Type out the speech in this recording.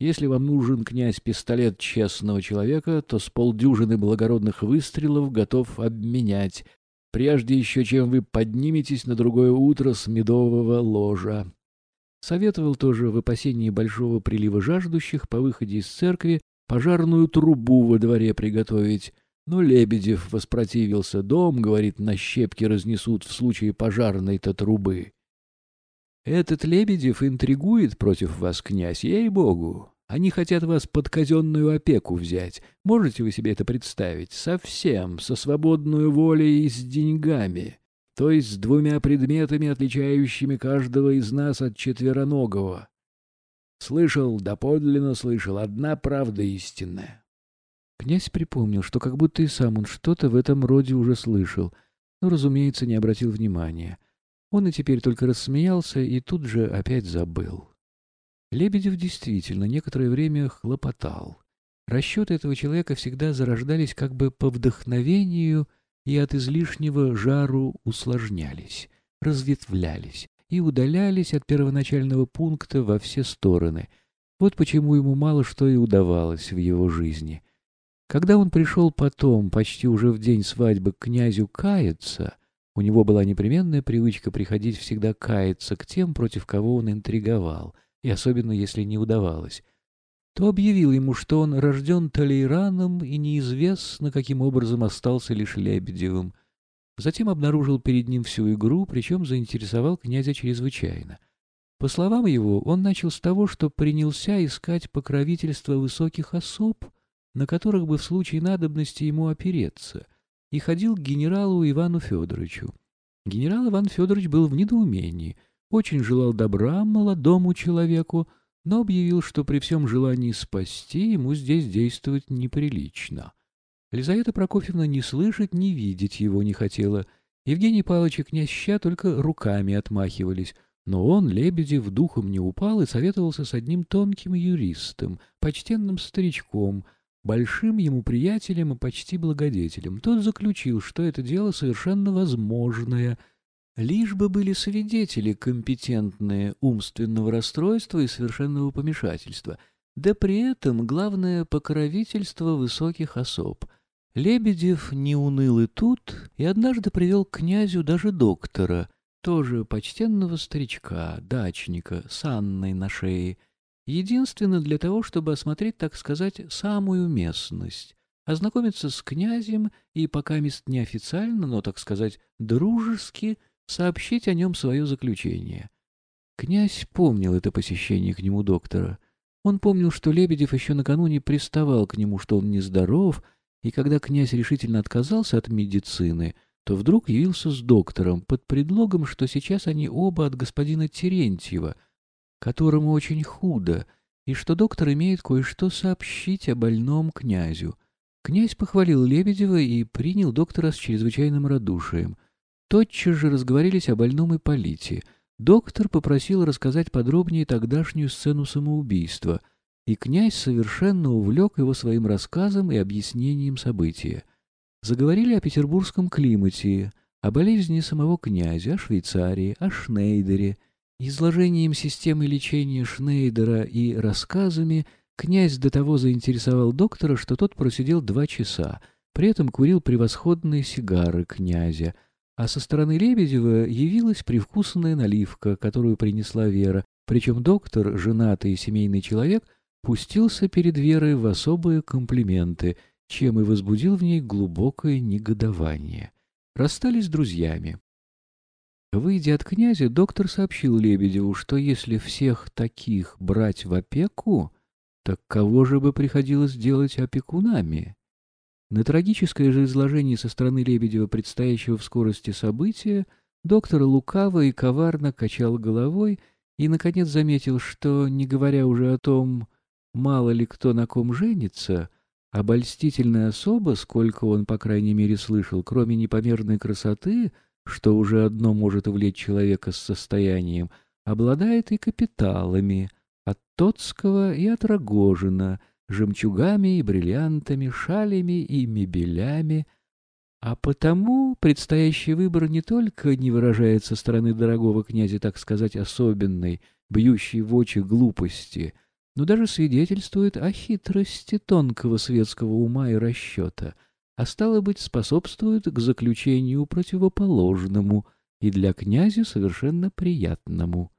Если вам нужен, князь, пистолет честного человека, то с полдюжины благородных выстрелов готов обменять, прежде еще чем вы подниметесь на другое утро с медового ложа. Советовал тоже в опасении большого прилива жаждущих по выходе из церкви пожарную трубу во дворе приготовить. Но Лебедев воспротивился. Дом, говорит, на щепки разнесут в случае пожарной-то трубы. Этот Лебедев интригует против вас, князь, ей-богу. Они хотят вас под казенную опеку взять. Можете вы себе это представить? Совсем, со свободной волей и с деньгами. То есть с двумя предметами, отличающими каждого из нас от четвероногого. Слышал, доподлинно слышал, одна правда истинная. Князь припомнил, что как будто и сам он что-то в этом роде уже слышал, но, разумеется, не обратил внимания. Он и теперь только рассмеялся и тут же опять забыл. Лебедев действительно некоторое время хлопотал. Расчеты этого человека всегда зарождались как бы по вдохновению и от излишнего жару усложнялись, разветвлялись и удалялись от первоначального пункта во все стороны. Вот почему ему мало что и удавалось в его жизни. Когда он пришел потом, почти уже в день свадьбы, к князю каяться, у него была непременная привычка приходить всегда каяться к тем, против кого он интриговал, и особенно если не удавалось, то объявил ему, что он рожден Талейраном и неизвестно, каким образом остался лишь Лебедевым. Затем обнаружил перед ним всю игру, причем заинтересовал князя чрезвычайно. По словам его, он начал с того, что принялся искать покровительство высоких особ, на которых бы в случае надобности ему опереться — и ходил к генералу Ивану Федоровичу. Генерал Иван Федорович был в недоумении, очень желал добра молодому человеку, но объявил, что при всем желании спасти ему здесь действовать неприлично. Лизавета Прокофьевна ни слышать, ни видеть его не хотела. Евгений Павлович и князь только руками отмахивались, но он, Лебедев, духом не упал и советовался с одним тонким юристом, почтенным старичком — большим ему приятелем и почти благодетелем. Тот заключил, что это дело совершенно возможное, лишь бы были свидетели компетентные умственного расстройства и совершенного помешательства, да при этом главное покровительство высоких особ. Лебедев не уныл и тут, и однажды привел к князю даже доктора, тоже почтенного старичка, дачника, с Анной на шее, единственно для того, чтобы осмотреть, так сказать, самую местность, ознакомиться с князем и, пока мест неофициально, но, так сказать, дружески, сообщить о нем свое заключение. Князь помнил это посещение к нему доктора. Он помнил, что Лебедев еще накануне приставал к нему, что он нездоров, и когда князь решительно отказался от медицины, то вдруг явился с доктором под предлогом, что сейчас они оба от господина Терентьева — которому очень худо, и что доктор имеет кое-что сообщить о больном князю. Князь похвалил Лебедева и принял доктора с чрезвычайным радушием. Тотчас же разговорились о больном Ипполите. Доктор попросил рассказать подробнее тогдашнюю сцену самоубийства, и князь совершенно увлек его своим рассказом и объяснением события. Заговорили о петербургском климате, о болезни самого князя, о Швейцарии, о Шнейдере — Изложением системы лечения Шнейдера и рассказами князь до того заинтересовал доктора, что тот просидел два часа, при этом курил превосходные сигары князя, а со стороны Лебедева явилась привкусная наливка, которую принесла Вера, причем доктор, женатый и семейный человек, пустился перед Верой в особые комплименты, чем и возбудил в ней глубокое негодование. Расстались друзьями. Выйдя от князя, доктор сообщил Лебедеву, что если всех таких брать в опеку, так кого же бы приходилось делать опекунами? На трагическое же изложение со стороны Лебедева предстоящего в скорости события доктор лукаво и коварно качал головой и, наконец, заметил, что, не говоря уже о том, мало ли кто на ком женится, обольстительная особа, сколько он, по крайней мере, слышал, кроме непомерной красоты — что уже одно может увлечь человека с состоянием, обладает и капиталами от Тоцкого и от Рогожина, жемчугами и бриллиантами, шалями и мебелями, а потому предстоящий выбор не только не выражает со стороны дорогого князя, так сказать, особенной, бьющей в очи глупости, но даже свидетельствует о хитрости тонкого светского ума и расчета, а стало быть, способствует к заключению противоположному и для князя совершенно приятному.